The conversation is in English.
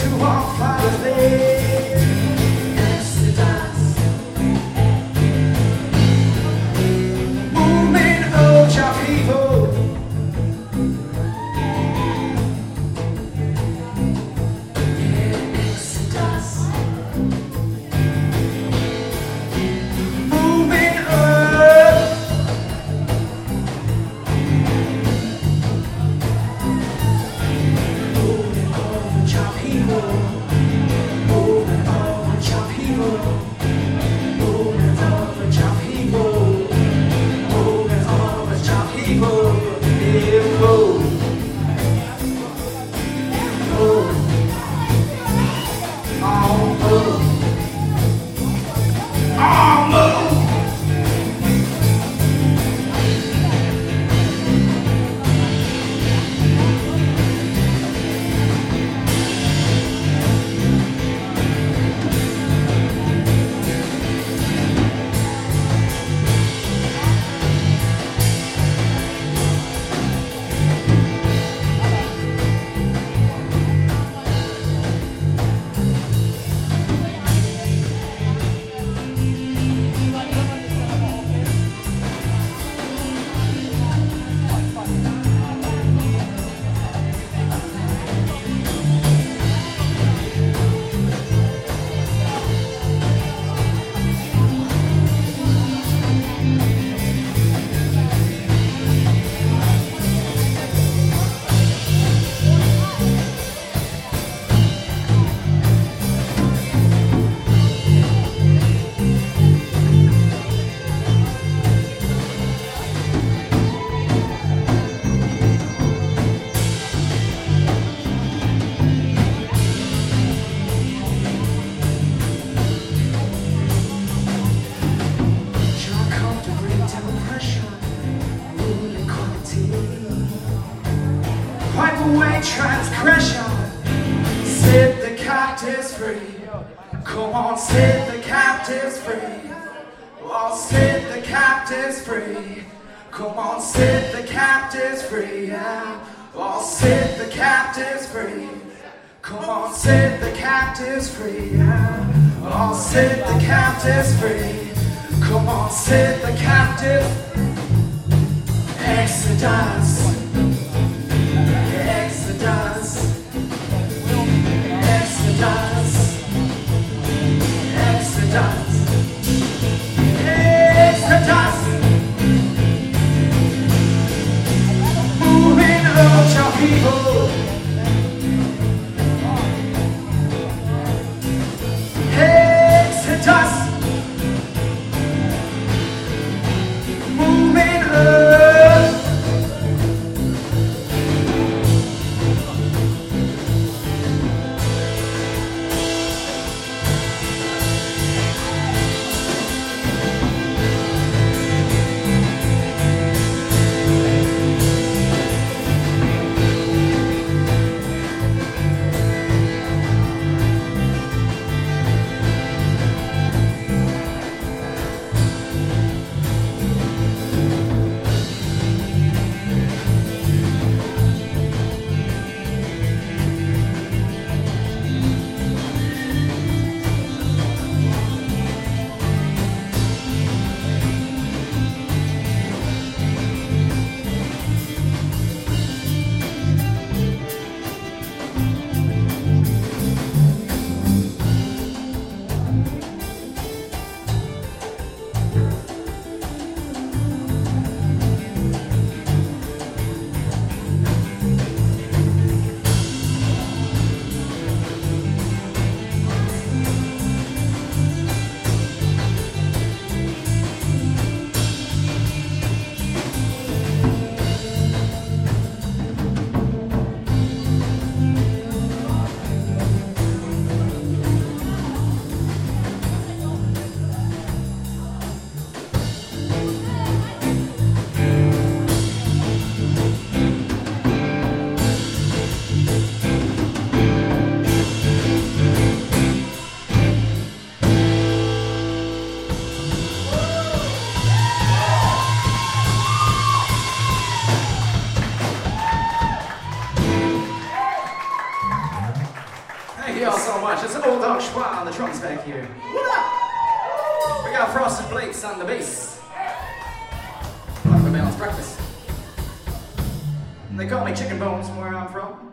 to our Father's day. people free. Come on, set the captives free. Oh, set the captives free. Come on, set the captives free. Yeah. Oh, set the captives free. Come on, set the captives free. Yeah. Oh, set the captives free. Come on, set the captives. Exodus. Schwa on the drums back here. What up? We got Frosted Flakes on the bass. For balanced breakfast. They call me Chicken Bones from where I'm from.